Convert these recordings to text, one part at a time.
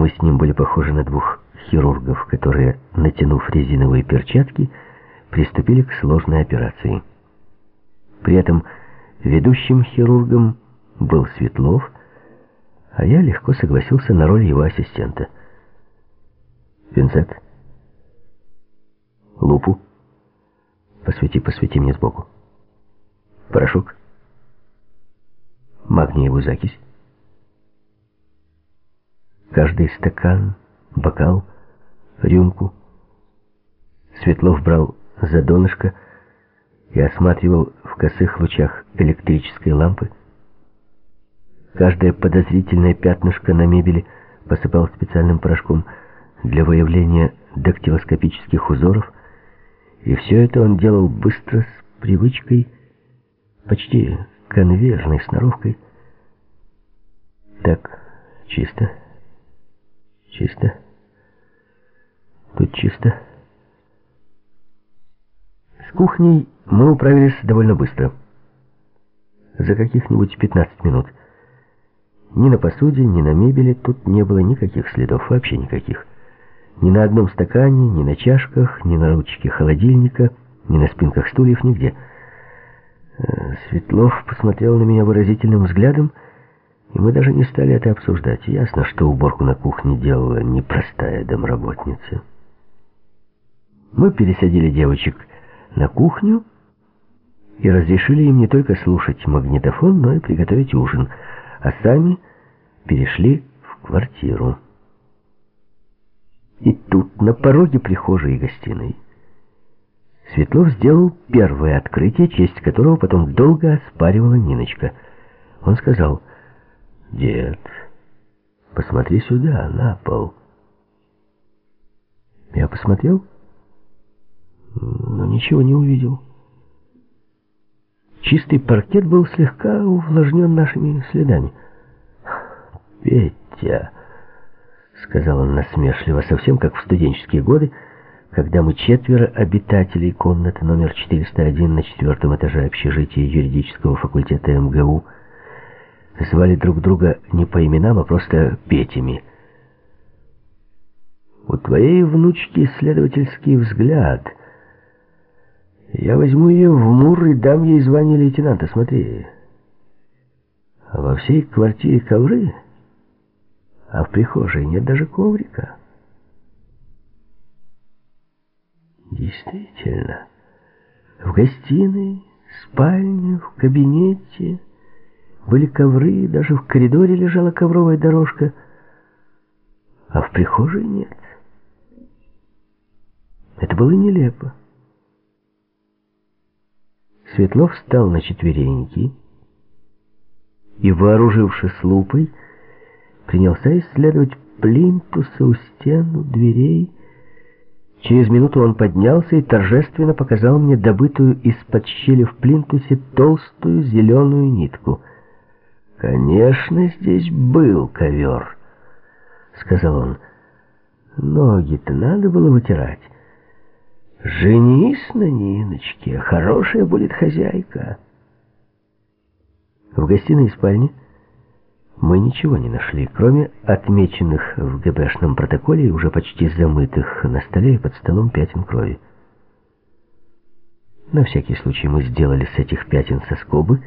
Мы с ним были похожи на двух хирургов, которые, натянув резиновые перчатки, приступили к сложной операции. При этом ведущим хирургом был Светлов, а я легко согласился на роль его ассистента. «Пинцет? Лупу? Посвети, посвети мне сбоку. Порошок? Магниевую закись?» Каждый стакан, бокал, рюмку. Светлов брал за донышко и осматривал в косых лучах электрической лампы. Каждое подозрительное пятнышко на мебели посыпал специальным порошком для выявления дактилоскопических узоров, и все это он делал быстро, с привычкой, почти конвейерной сноровкой. Так, чисто. Чисто. Тут чисто. С кухней мы управились довольно быстро. За каких-нибудь 15 минут. Ни на посуде, ни на мебели тут не было никаких следов, вообще никаких. Ни на одном стакане, ни на чашках, ни на ручке холодильника, ни на спинках стульев, нигде. Э, Светлов посмотрел на меня выразительным взглядом и мы даже не стали это обсуждать. Ясно, что уборку на кухне делала непростая домработница. Мы пересадили девочек на кухню и разрешили им не только слушать магнитофон, но и приготовить ужин, а сами перешли в квартиру. И тут, на пороге прихожей и гостиной, Светлов сделал первое открытие, честь которого потом долго оспаривала Ниночка. Он сказал... Дед, посмотри сюда, на пол. Я посмотрел, но ничего не увидел. Чистый паркет был слегка увлажнен нашими следами. «Петя», — сказал он насмешливо, совсем как в студенческие годы, когда мы четверо обитателей комнаты номер 401 на четвертом этаже общежития юридического факультета МГУ звали друг друга не по именам, а просто Петями. У твоей внучки исследовательский взгляд. Я возьму ее в Мур и дам ей звание лейтенанта, смотри. А во всей квартире ковры, а в прихожей нет даже коврика. Действительно, в гостиной, спальне, в кабинете... Были ковры, даже в коридоре лежала ковровая дорожка, а в прихожей нет. Это было нелепо. Светлов встал на четвереньки и, вооружившись лупой, принялся исследовать плинтусы у стен, у дверей. Через минуту он поднялся и торжественно показал мне добытую из-под щели в плинтусе толстую зеленую нитку — «Конечно, здесь был ковер», — сказал он. «Ноги-то надо было вытирать. Женись на Ниночке, хорошая будет хозяйка». В гостиной и спальне мы ничего не нашли, кроме отмеченных в ГБшном протоколе и уже почти замытых на столе и под столом пятен крови. На всякий случай мы сделали с этих пятен соскобы,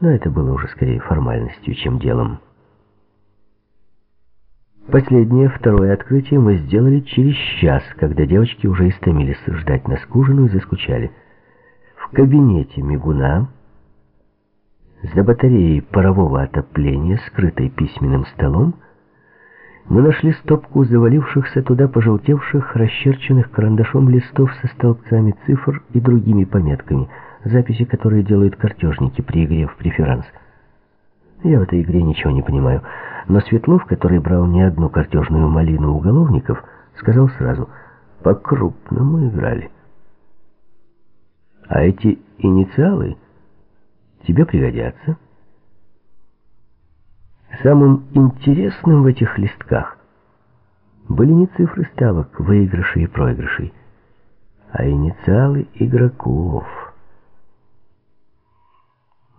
но это было уже скорее формальностью, чем делом. Последнее, второе открытие мы сделали через час, когда девочки уже истомились ждать нас к ужину и заскучали. В кабинете мигуна, за батареей парового отопления, скрытой письменным столом, мы нашли стопку завалившихся туда пожелтевших, расчерченных карандашом листов со столбцами цифр и другими пометками — записи, которые делают картежники при игре в преферанс. Я в этой игре ничего не понимаю, но Светлов, который брал не одну картежную малину уголовников, сказал сразу, по-крупному играли. А эти инициалы тебе пригодятся. Самым интересным в этих листках были не цифры ставок, выигрышей и проигрышей, а инициалы игроков.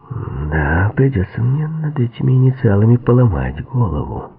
Да, придется мне над этими инициалами поломать голову.